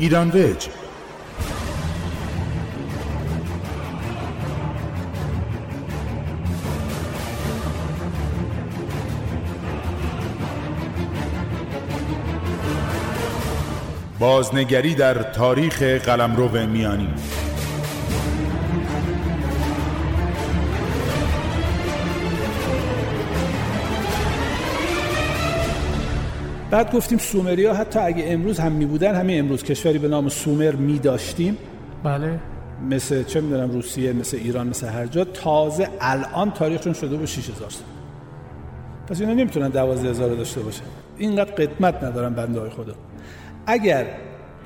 ایران ویج. بازنگری در تاریخ قلمرو میانی. بعد گفتیم سومری ها حتی اگه امروز هم می بودن همین امروز کشوری به نام سومر می داشتیم. بله. مثل چه می‌دونم روسیه مثل ایران مثل هر جا. تازه الان تاریخشون شده به 6000 سال. پس اینا نمی‌تونن 12000 داشته باشه اینقدر قدمت ندارن بنده های خدا. اگر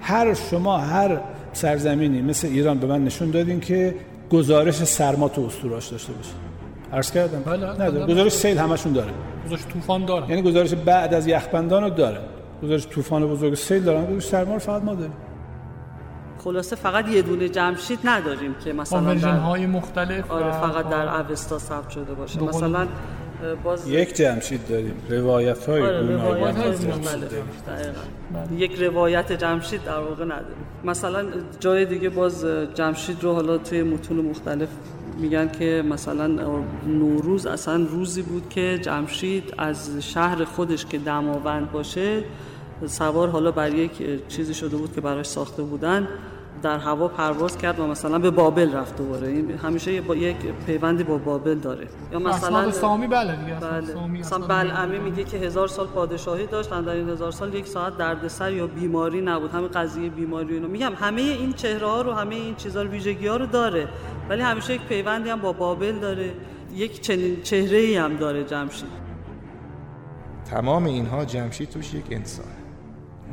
هر شما هر سرزمینی مثل ایران به من نشون دادین که گزارش سرما تو استوراش داشته باشه عرض کردم. بله نداره گزارش سیل همشون داره. گزارش طوفان داره. یعنی گزارش بعد از یخبندان رو داره. گزارش طوفان بزرگ سیل دارن گزارش سرما رو فقط ما داریم. خلاصه فقط یه دونه جمشید نداریم که مثلا در های مختلف آره فقط در اوستا ثبت شده باشه. مثلا باز یک جمشید داریم. روایت های آره روایت های یک روایت جمشید در واقع نداریم. مثلا جای دیگه باز جمشید رو حالا توی متون مختلف میگن که مثلا نوروز اصلا روزی بود که جمشید از شهر خودش که دماوند باشه سوار حالا بر یک چیزی شده بود که براش ساخته بودن. در هوا پرواز کرد و مثلا به بابل رفت دوباره. این همیشه با یک پیوندی با بابل داره. یا مثلا سامی بله دیگه بله. مثلا بلعمی میگه که هزار سال پادشاهی داشت در این هزار سال یک ساعت دردسر یا بیماری نبود. همین قضیه بیماری اینو میگم همه این چهره ها رو همه این چیزا رو ویژگی ها رو داره. ولی همیشه یک پیوندی هم با بابل داره. یک چنین چهره ای هم داره جمشید. تمام اینها جمشید توش یک انسان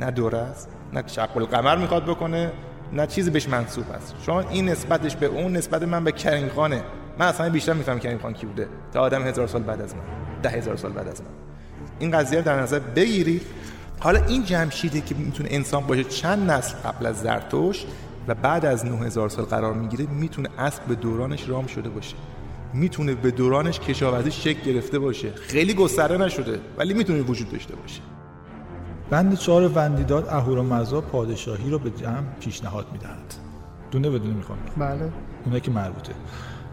نه دور است نه شق القمر می‌خواد بکنه نه چیزی بهش منصوب است. شما این نسبتش به اون نسبت من به کریم خانه. من اصلا بیشتر میفهم کریم خان کی بوده. تا آدم هزار سال بعد از من. ده هزار سال بعد از من. این قضیه در نظر بگیرید. حالا این جمشیده که می‌تونه انسان باشه چند نسل قبل از زرتوش و بعد از 9000 سال قرار می‌گیره می‌تونه اسب به دورانش رام شده باشه. می‌تونه به دورانش کشاورزی شکل گرفته باشه. خیلی گستره نشده ولی می‌تونه وجود داشته باشه. بند چهار وندیداد اهورامزدا پادشاهی رو به جمع پیشنهاد می‌دهند. دونه بدونه می‌خوام. بله. اونه که مربوطه.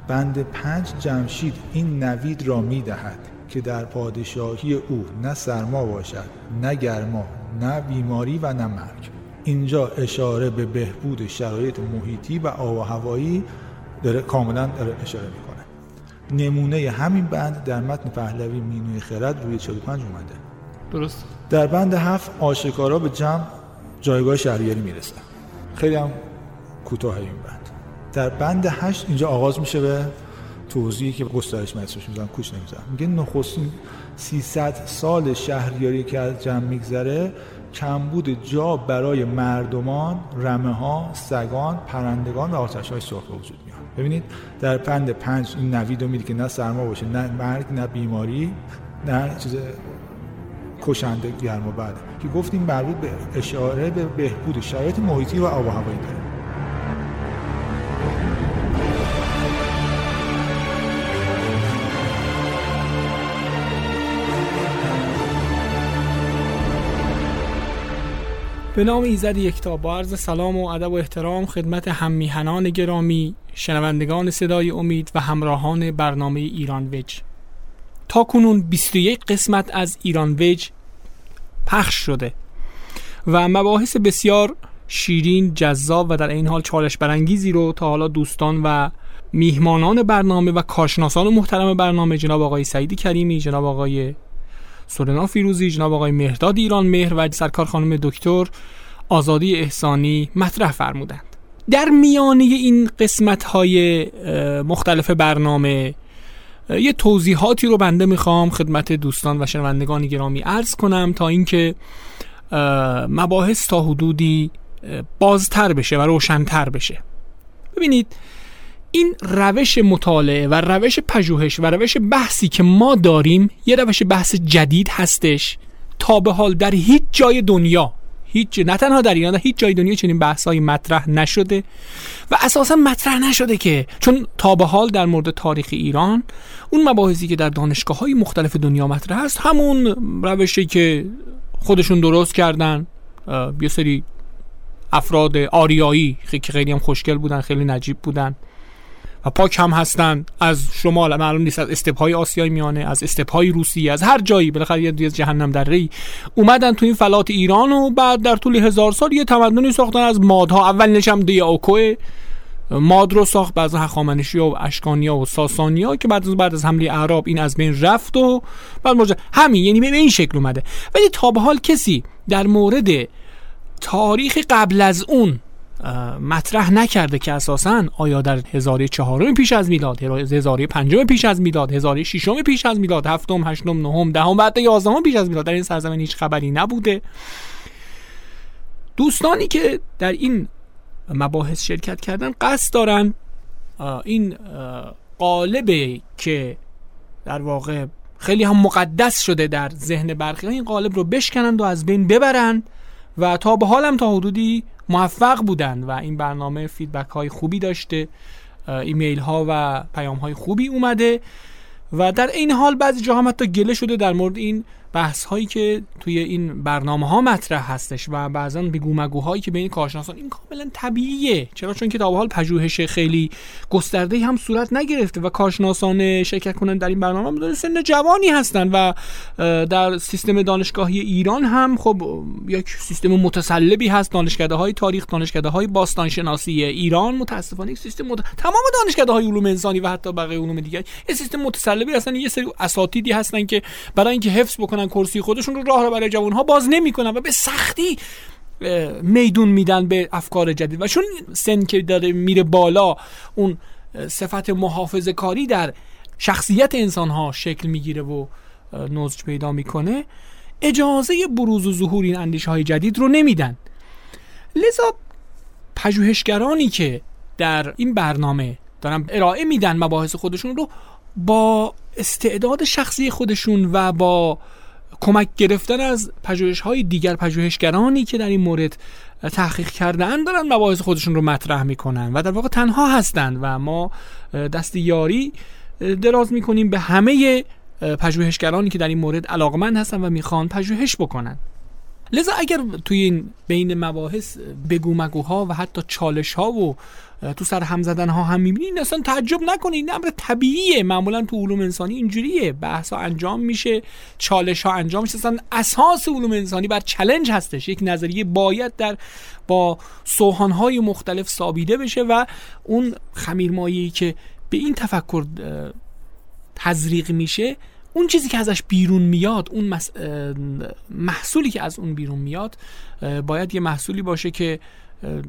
بند پنج جمشید این نوید را می‌دهد که در پادشاهی او نه سرما باشد نه گرما نه بیماری و نه مرگ. اینجا اشاره به بهبود شرایط محیطی و آب و هوایی داره کاملا داره اشاره می‌کنه. نمونه همین بند در متن پهلوی مینوی خرد روی 45 اومده. درست. در بند هفت آشکارا به جمع جایگاه شهریاری می‌رسه خیلی هم کوتاه این بند. در بند هشت اینجا آغاز میشه به توضیحی که گسترش مصرش میزن کوچ نمیزن میگه نخستین 300 سال شهریاری که از جمع میگذره کمبود جا برای مردمان، رمه ها، سگان، پرندگان و آتش های سرخ وجود میاد. ببینید در پند پنج این نوید رو که نه سرما باشه نه مرگ نه بیماری نه چیز کشنده گرما بعد که گفتیم مربوط به اشاره به بهبود شرایط محیطی و آب و هوایی داره. به نام ایزد یکتا با عرض سلام و ادب و احترام خدمت هممیهنان گرامی شنوندگان صدای امید و همراهان برنامه ایران ویج. تا کنون 21 قسمت از ایران ویج پخش شده و مباحث بسیار شیرین جذاب و در این حال چالش برانگیزی رو تا حالا دوستان و میهمانان برنامه و کارشناسان محترم برنامه جناب آقای سعیدی کریمی جناب آقای سورنا فیروزی جناب آقای مهرداد ایران مهر و سرکار خانم دکتر آزادی احسانی مطرح فرمودند. در میانه این قسمت های مختلف برنامه یه توضیحاتی رو بنده می‌خوام خدمت دوستان و شنوندگان گرامی عرض کنم تا اینکه مباحث تا حدودی بازتر بشه و روشنتر بشه. ببینید این روش مطالعه و روش پژوهش و روش بحثی که ما داریم یه روش بحث جدید هستش تا به حال در هیچ جای دنیا هیچ نه تنها در ایران هیچ جای دنیا چنین بحثایی مطرح نشده. و اساسا مطرح نشده که چون تا به حال در مورد تاریخ ایران اون مباحثی که در دانشگاه های مختلف دنیا مطرح هست همون روشی که خودشون درست کردن یه سری افراد آریایی که خیلی هم خوشگل بودن خیلی نجیب بودن. و پاک هم هستن از شمال معلوم نیست از استپهای آسیای میانه از استپهای روسیه از هر جایی. بالاخره یه از جهنم در ری اومدن تو این فلات ایران و بعد در طول هزار سال یه تمدنی ساختن از مادها. اول نشم دیاوکو ماد رو ساخت بعد از هخامنشی و اشکانیا و ساسانیا که بعد از بعد از حمله اعراب این از بین رفت و بعد مجد... همین یعنی به این شکل اومده. ولی تا به حال کسی در مورد تاریخ قبل از اون مطرح نکرده که اساسا آیا در هزاره چهارم پیش از میلاد هزاره پنجم پیش از میلاد هزاره ششم پیش از میلاد هفتم هشتم نهم دهم بعد یازدهم پیش از میلاد در این سرزمین هیچ خبری نبوده. دوستانی که در این مباحث شرکت کردن قصد دارن این قالبه که در واقع خیلی هم مقدس شده در ذهن برخی این قالب رو بشکنند و از بین ببرند و تا به حالم تا حدودی موفق بودن و این برنامه فیدبک های خوبی داشته ایمیل ها و پیام های خوبی اومده و در این حال بعضی جاها حتی گله شده در مورد این بحث هایی که توی این برنامه ها مطرح هستش و بعضا بگو مگو هایی که بین کارشناسان این کاملا طبیعیه. چرا؟ چون که تا حال پژوهش خیلی گسترده هم صورت نگرفته و کارشناسان شرکت کنن در این برنامه بدون سن جوانی هستن و در سیستم دانشگاهی ایران هم خب یک سیستم متسلبی هست. دانشکده های تاریخ دانشکده های باستانشناسی ایران متاسفانه یک سیستم مت... تمام دانشکده های علوم انسانی و حتی بقیه علوم دیگه یه سیستم متسلبی هستن. یه سری اساتیدی هستن که برای اینکه حفظ بکنن کرسی خودشون رو راه رو برای جوان ها باز نمی‌کنن و به سختی میدون میدن به افکار جدید. و چون سن که داره میره بالا اون صفت محافظه کاری در شخصیت انسان ها شکل می‌گیره و نضج پیدا می‌کنه اجازه بروز و ظهور این اندیشه های جدید رو نمیدن. لذا پژوهشگرانی که در این برنامه دارن ارائه میدن مباحث خودشون رو با استعداد شخصی خودشون و با کمک گرفتن از پژوهش های دیگر پژوهشگرانی که در این مورد تحقیق کردن دارن مباحث خودشون رو مطرح می‌کنن و در واقع تنها هستند و ما دست یاری دراز می‌کنیم به همه پژوهشگرانی که در این مورد علاقمند هستن و می‌خوان پژوهش بکنن. لذا اگر توی این بین مباحث بگو مگوها و حتی چالش ها و تو سر هم زدن ها هم می‌بینین اصلا تعجب نکنین امر طبیعیه. معمولا تو علوم انسانی اینجوریه. بحث ها انجام میشه چالش ها انجام میشه. اصلا اساس علوم انسانی بر چلنج هستش. یک نظریه باید در با سوهان های مختلف سابیده بشه و اون خمیرمایی که به این تفکر تزریق میشه اون چیزی که ازش بیرون میاد اون محصولی که از اون بیرون میاد باید یه محصولی باشه که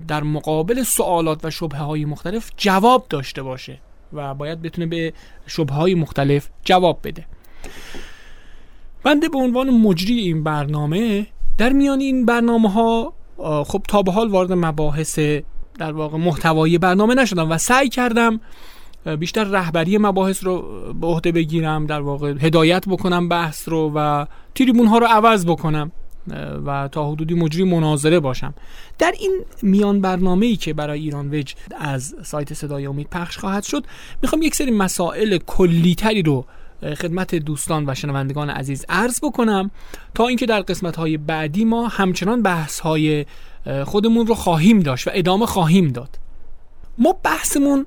در مقابل سوالات و شبه های مختلف جواب داشته باشه و باید بتونه به شبه های مختلف جواب بده. بنده به عنوان مجری این برنامه در میان این برنامه ها خب تا به حال وارد مباحث در واقع محتوایی برنامه نشدم و سعی کردم بیشتر رهبری مباحث رو به عهده بگیرم در واقع هدایت بکنم بحث رو و تریبون ها رو عوض بکنم. و تا حدودی مجری مناظره باشم. در این میان برنامه ای که برای ایران وج از سایت صدای امید پخش خواهد شد می‌خوام یک سری مسائل کلیتری رو خدمت دوستان و شنوندگان عزیز عرض بکنم تا اینکه در قسمت های بعدی ما همچنان بحث های خودمون رو خواهیم داشت و ادامه خواهیم داد. ما بحثمون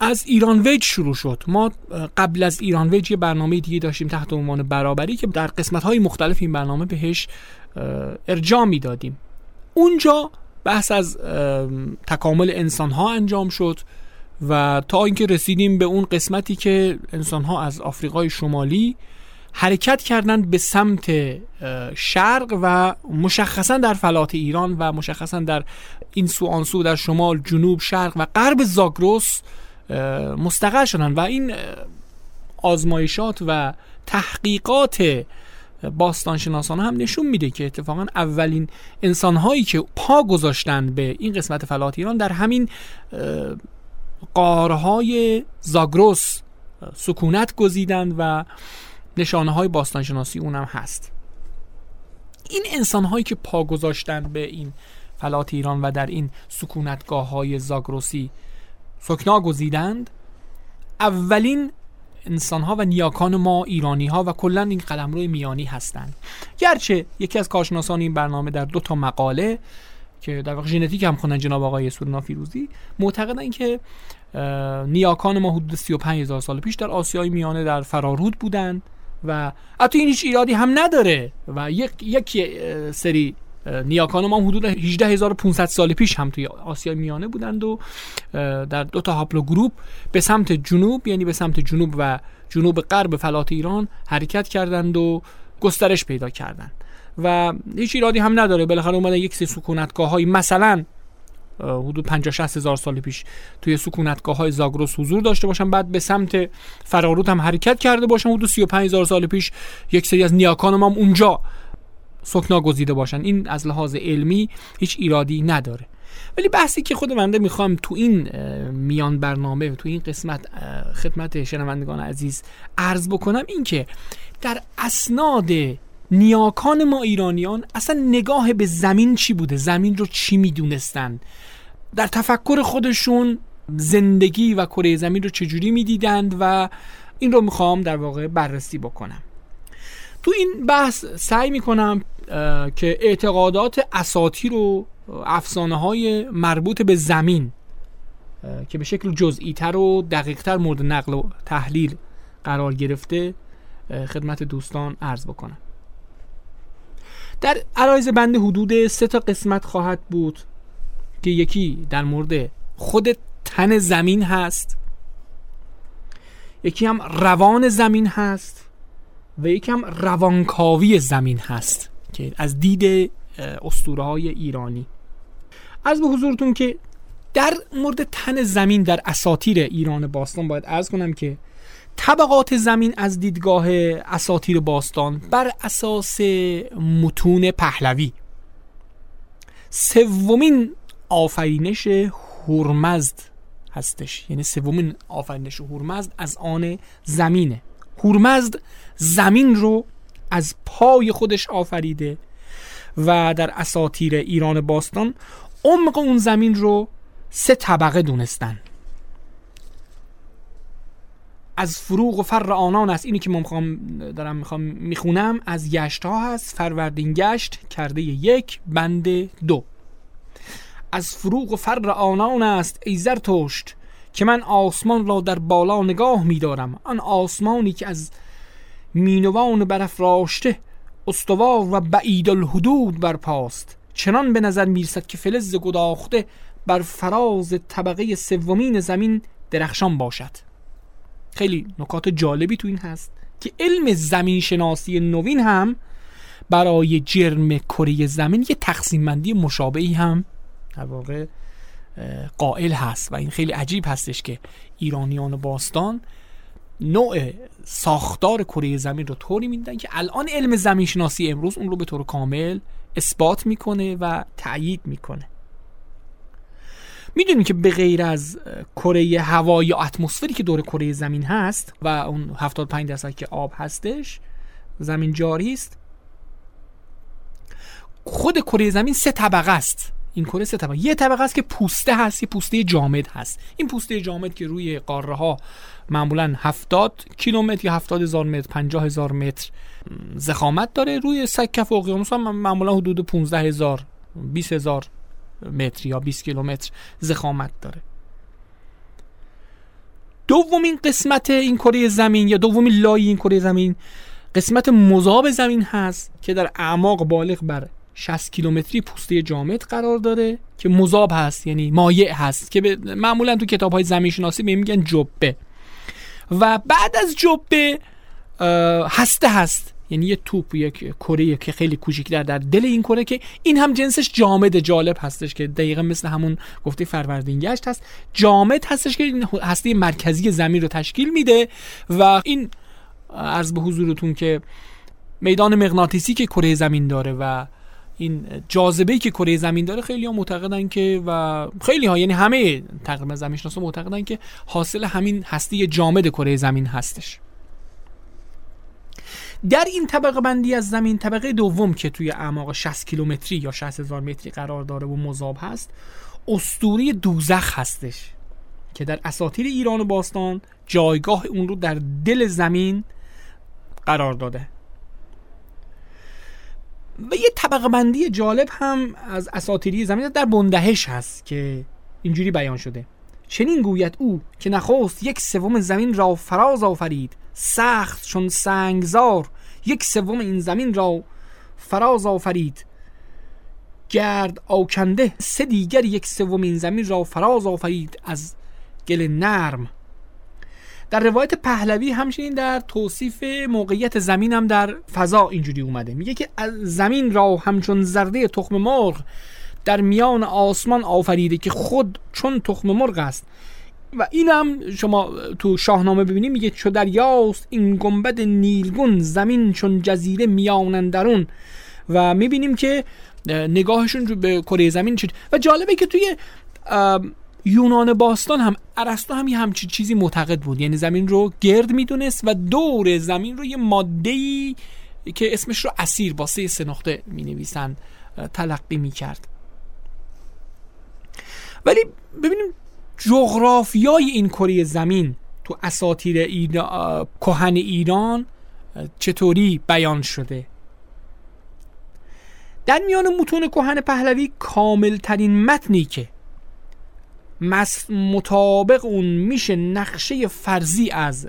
از ایران ویج شروع شد. ما قبل از ایران ویج یه برنامه دیگه داشتیم تحت عنوان برابری که در قسمت های مختلف این برنامه بهش ارجاع می‌دادیم. اونجا بحث از تکامل انسان ها انجام شد و تا اینکه رسیدیم به اون قسمتی که انسان ها از آفریقای شمالی حرکت کردند به سمت شرق و مشخصا در فلات ایران و مشخصا در این سو آنسو در شمال جنوب شرق و غرب زاگروس مستقر شدن و این آزمایشات و تحقیقات باستانشناسان هم نشون میده که اتفاقا اولین انسانهایی که پا گذاشتن به این قسمت فلات ایران در همین قارهای زاگروس سکونت گزیدند و نشانه های باستانشناسی اونم هست. این انسان هایی که پا گذاشتن به این فلات ایران و در این سکونتگاه های زاگروسی سکنا گزیدند. اولین انسان ها و نیاکان ما ایرانی ها و کلا این قلمرو میانی هستند. گرچه یکی از کارشناسان این برنامه در دو تا مقاله که در واقع ژنتیک هم خوندن جناب آقای سورینا فیروزی معتقدن که نیاکان ما حدود 35 هزار سال پیش در آسیای میانه در فرارود بودند و حتی این هیچ ایرادی هم نداره و یک یک سری نیاکان ما حدود 18500 سال پیش هم توی آسیای میانه بودند و در دو تا haplogroup به سمت جنوب یعنی به سمت جنوب و جنوب غرب فلات ایران حرکت کردند و گسترش پیدا کردند. و هیچ ایرادی هم نداره. بالاخره اومدن یک سری سکونتگاه های مثلا حدود 50 60 هزار سال پیش توی سکونتگاه های زاگرس حضور داشته باشن. بعد به سمت فرارود هم حرکت کرده باشن. حدود 35 هزار سال پیش یک سری از نیاکان ما اونجا سکنا گزیده باشن. این از لحاظ علمی هیچ ایرادی نداره. ولی بحثی که خود بنده می‌خوام تو این میان برنامه تو این قسمت خدمت شنوندگان عزیز عرض بکنم این که در اسناد نیاکان ما ایرانیان اصلا نگاه به زمین چی بوده؟ زمین رو چی می‌دونستن؟ در تفکر خودشون زندگی و کره زمین رو چجوری می‌دیدند و این رو می‌خوام در واقع بررسی بکنم. تو این بحث سعی می‌کنم که اعتقادات اساطیر و افسانه های مربوط به زمین که به شکل جزئی تر و دقیق تر مورد نقل و تحلیل قرار گرفته خدمت دوستان عرض بکنم. در عرایز بند حدود سه تا قسمت خواهد بود که یکی در مورد خود تن زمین هست یکی هم روان زمین هست و یکی هم روانکاوی زمین هست. که از دید اسطوره های ایرانی. از به حضورتون که در مورد تن زمین در اساطیر ایران باستان باید ارز کنم که طبقات زمین از دیدگاه اساطیر باستان بر اساس متون پهلوی. سومین آفرینش هورمزد هستش. یعنی سومین آفرینش هورمزد از آن زمینه. هورمزد زمین رو از پای خودش آفریده و در اساطیر ایران باستان عمق اون زمین رو سه طبقه دونستن. از فروغ و فر آنان است. اینی که من می‌خوام دارم می‌خوام می‌خونم. از گشت ها هست. فروردین گشت کرده یک بند دو. از فروغ و فر آنان است ایزر توشت که من آسمان را در بالا نگاه میدارم. آن آسمانی که از مینوان برافراشته استوار و بعید الحدود برپاست. چنان به نظر می‌رسد که فلز گداخته بر فراز طبقه سومین زمین درخشان باشد. خیلی نکات جالبی تو این هست که علم زمین شناسی نوین هم برای جرم کره زمین یه تقسیم بندی مشابهی هم در واقع قائل هست و این خیلی عجیب هستش که ایرانیان باستان نوع ساختار کره زمین رو طوری میدن که الان علم زمین شناسی امروز اون رو به طور کامل اثبات می‌کنه و تأیید می‌کنه. می‌دونیم که به غیر از کره هوا یا اتمسفری که دور کره زمین هست و اون 75 درصد که آب هستش زمین جاری است. خود کره زمین سه طبقه است. این کره سه طبقه. یه طبقه است که پوسته هست یه پوسته جامد هست. این پوسته جامد که روی قاره ها معمولا 70 کیلومتر یا 70 هزار متر 50 هزار متر زخامت داره. روی سکف اقیانوس هم معمولا حدود 15 هزار 20 هزار متر یا 20 کیلومتر زخامت داره. دومین قسمت این کره زمین یا دومین لای این کره زمین قسمت مذاب زمین هست که در اعماق بالغ بر 60 کیلومتری پوسته جامد قرار داره که مذاب هست یعنی مایع هست که معمولا تو کتاب های زمین شناسی میگن جبه. و بعد از جبه هسته هست. یعنی یه توپ یک کره که خیلی کوچیک در دل این کره که این هم جنسش جامد جالب هستش که دقیقا مثل همون گفته فروردین گشت هست. جامد هستش که این هسته مرکزی زمین رو تشکیل میده و این عرض به حضورتون که میدان مغناطیسی که کره زمین داره و این جاذبه که کره زمین داره خیلی ها معتقدن که و خیلی ها یعنی همه تقریبا زمین شناسا معتقدن که حاصل همین هسته جامد کره زمین هستش. در این طبقه بندی از زمین طبقه دوم که توی اعماق 60 کیلومتری یا 60 هزار متری قرار داره و مذاب هست استوری دوزخ هستش که در اساطیر ایران و باستان جایگاه اون رو در دل زمین قرار داده. و یه طبقه بندی جالب هم از اساطیری زمین در بندهش هست که اینجوری بیان شده. چنین گوید او که نخست یک سوم زمین را فراز آفرید. سخت چون سنگزار. یک سوم این زمین را فراز آفرید. گرد آکنده سه دیگر یک سوم این زمین را فراز آفرید از گل نرم. در روایت پهلوی همچنین در توصیف موقعیت زمین هم در فضا اینجوری اومده. میگه که زمین را همچون زرده تخم مرغ در میان آسمان آفریده که خود چون تخم مرغ است. و این شما تو شاهنامه ببینید. میگه چو دریاست این گنبد نیلگون زمین چون جزیره میانندرون و می‌بینیم که نگاهشون به کره زمین چه و جالبه که توی یونان باستان هم ارسطو هم یه همچین چیزی معتقد بود. یعنی زمین رو گرد می‌دونست و دور زمین رو یه ماده ای که اسمش رو اسیر با سه نقطه می نویسن تلقی می کرد ولی ببینیم جغرافیای این کره زمین تو اساطیر ایران، کهن ایران چطوری بیان شده؟ در میان متون کهن پهلوی کامل ترین متنی که مطابق اون میشه نقشه فرضی از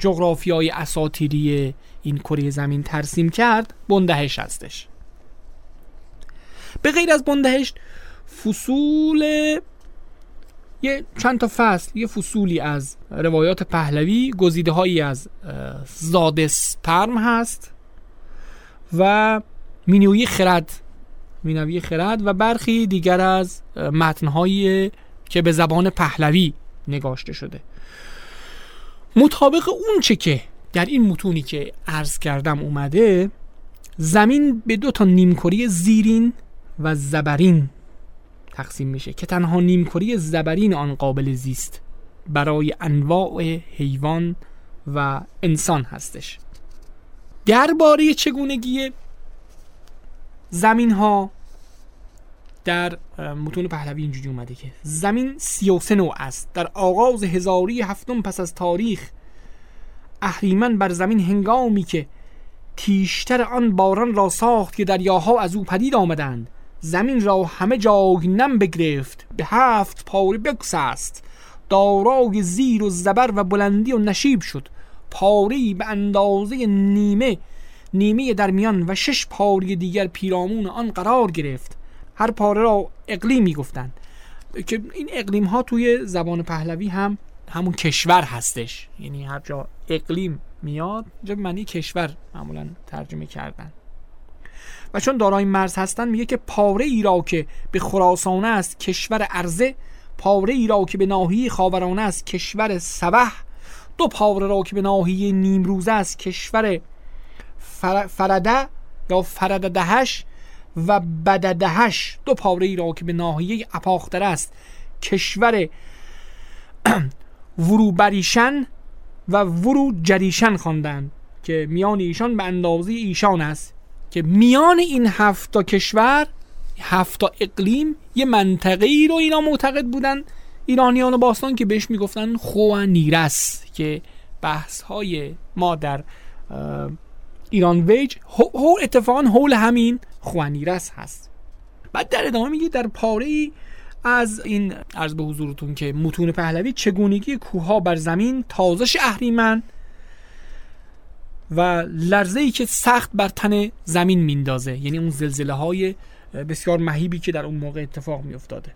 جغرافیای اساطیری این کره زمین ترسیم کرد بندهش هستش. به غیر از بندهش فصول یه چند تا فصل یه فصولی از روایات پهلوی گزیده هایی از زادس پرم هست و مینوی خرد مینوی خرد و برخی دیگر از متنهای که به زبان پهلوی نگاشته شده. مطابق اون چه که در این متونی که عرض کردم اومده زمین به دو تا نیمکری زیرین و زبرین تقسیم میشه که تنها نیمکری زبرین آن قابل زیست برای انواع حیوان و انسان هستش. درباره چگونگی زمین ها در متون پهلوی اینجوری اومده که زمین 33 نوع است. در آغاز هزاری هفتم پس از تاریخ اهریمن بر زمین هنگامی که تیشتر آن باران را ساخت که دریاها از او پدید آمدند زمین را همه جای نم بگرفت به هفت پاره بگسست. دارای زیر و زبر و بلندی و نشیب شد. پاری به اندازه نیمه نیمه در میان و شش پاره دیگر پیرامون آن قرار گرفت. هر پاره را اقلیم می‌گفتند. که این اقلیم ها توی زبان پهلوی هم همون کشور هستش. یعنی هر جا اقلیم میاد جا معنی کشور معمولا ترجمه کردن. و چون دارای مرز هستن میگه که پاره ای را که به خراسانه است کشور ارزه پاره ای را که به ناحیه خاورانه است کشور سبح دو پاره را که به ناحیه نیمروزه است کشور فرده یا فرده دهش. و بددهش دو پاره ای را که به ناحیه اپاختر است کشور وروبریشن و ورو جریشن خواندند که میان ایشان به اندازه ایشان است که میان این هفت تا کشور هفت تا اقلیم یه منطقه ای رو اینا معتقد بودن. ایرانیان باستان که بهش می‌گفتن خو نیرس که بحث های ما در ایران ویج هو اتفاقا حول همین خوانیرس هست. بعد در ادامه میگه در پاره ای از این عرض به حضورتون که متون پهلوی چگونگی کوها بر زمین تازش اهریمن و لرزه ای که سخت بر تن زمین میندازه. یعنی اون زلزله های بسیار مهیبی که در اون موقع اتفاق میافتاده.